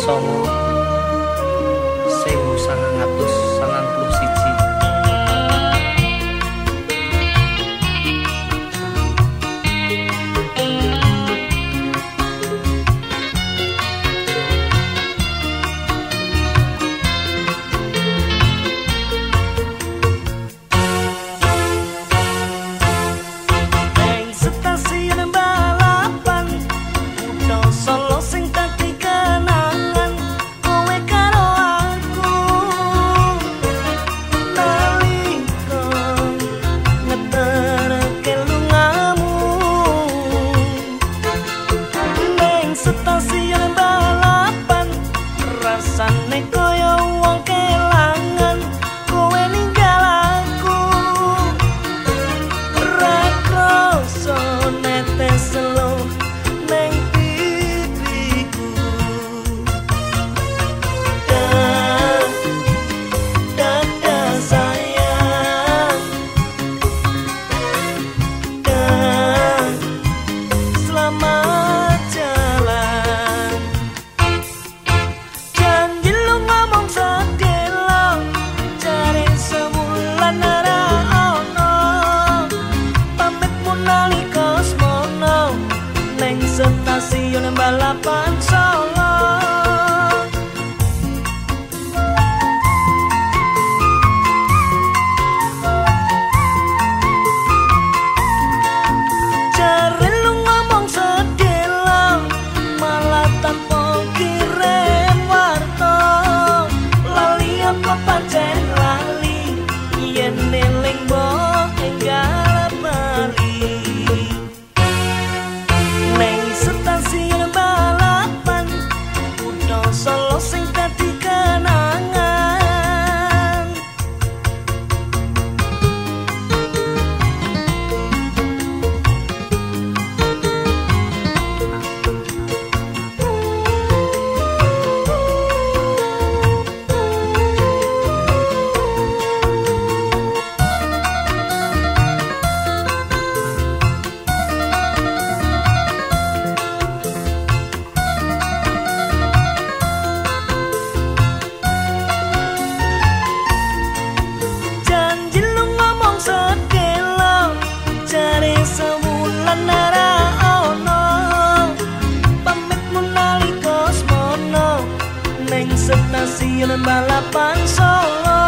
solo. Stasiun stasiun balapan Solo